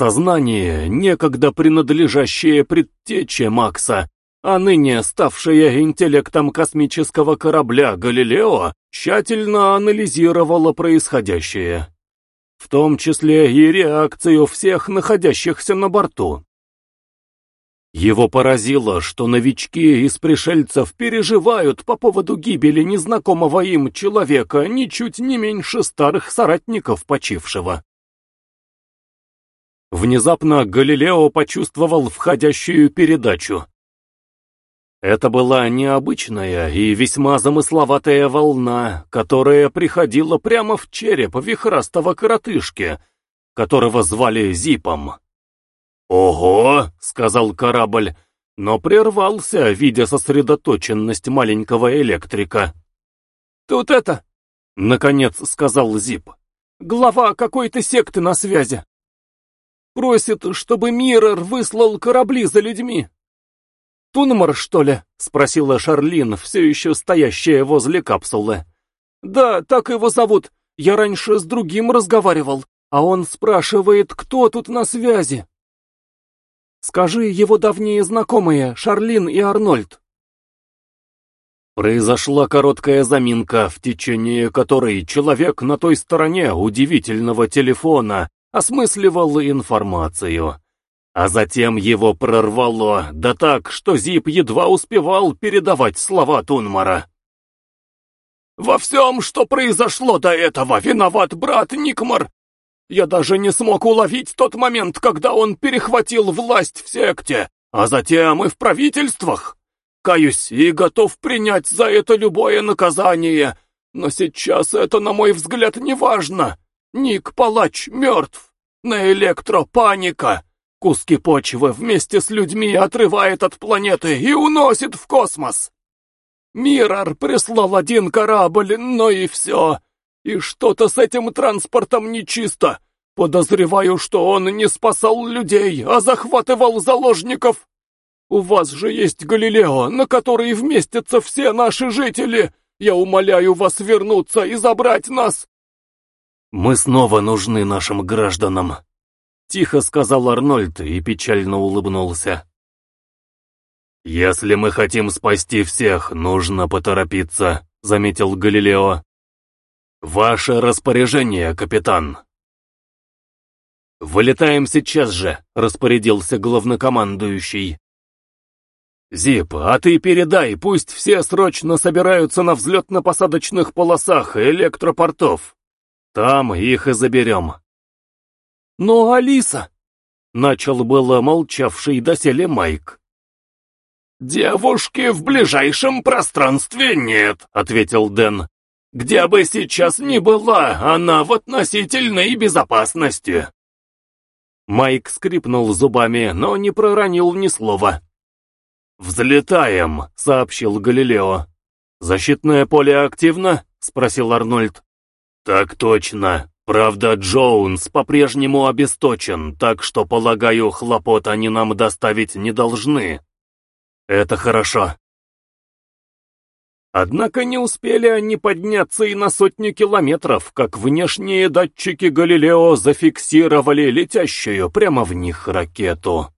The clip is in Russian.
Сознание, некогда принадлежащее предтече Макса, а ныне ставшее интеллектом космического корабля «Галилео», тщательно анализировало происходящее. В том числе и реакцию всех находящихся на борту. Его поразило, что новички из пришельцев переживают по поводу гибели незнакомого им человека ничуть не меньше старых соратников почившего. Внезапно Галилео почувствовал входящую передачу. Это была необычная и весьма замысловатая волна, которая приходила прямо в череп вихрастого коротышки, которого звали Зипом. «Ого!» — сказал корабль, но прервался, видя сосредоточенность маленького электрика. «Тут это...» — наконец сказал Зип. «Глава какой-то секты на связи. Просит, чтобы Миррор выслал корабли за людьми». «Тунмар, что ли?» — спросила Шарлин, все еще стоящая возле капсулы. «Да, так его зовут. Я раньше с другим разговаривал, а он спрашивает, кто тут на связи». «Скажи его давние знакомые, Шарлин и Арнольд». Произошла короткая заминка, в течение которой человек на той стороне удивительного телефона осмысливал информацию. А затем его прорвало, да так, что Зип едва успевал передавать слова Тунмара. «Во всем, что произошло до этого, виноват брат Никмар. Я даже не смог уловить тот момент, когда он перехватил власть в секте, а затем и в правительствах. Каюсь и готов принять за это любое наказание, но сейчас это, на мой взгляд, не важно. Ник Палач мертв. На электро паника. Куски почвы вместе с людьми отрывает от планеты и уносит в космос. Миррор прислал один корабль, но и все. И что-то с этим транспортом нечисто. Подозреваю, что он не спасал людей, а захватывал заложников. У вас же есть Галилео, на который вместятся все наши жители. Я умоляю вас вернуться и забрать нас. Мы снова нужны нашим гражданам, Тихо сказал Арнольд и печально улыбнулся. «Если мы хотим спасти всех, нужно поторопиться», — заметил Галилео. «Ваше распоряжение, капитан». «Вылетаем сейчас же», — распорядился главнокомандующий. «Зип, а ты передай, пусть все срочно собираются на взлетно-посадочных полосах электропортов. Там их и заберем». «Но Алиса...» — начал было молчавший доселе Майк. «Девушки в ближайшем пространстве нет», — ответил Дэн. «Где бы сейчас ни была, она в относительной безопасности». Майк скрипнул зубами, но не проронил ни слова. «Взлетаем», — сообщил Галилео. «Защитное поле активно?» — спросил Арнольд. «Так точно», Правда, Джоунс по-прежнему обесточен, так что, полагаю, хлопот они нам доставить не должны. Это хорошо. Однако не успели они подняться и на сотню километров, как внешние датчики Галилео зафиксировали летящую прямо в них ракету.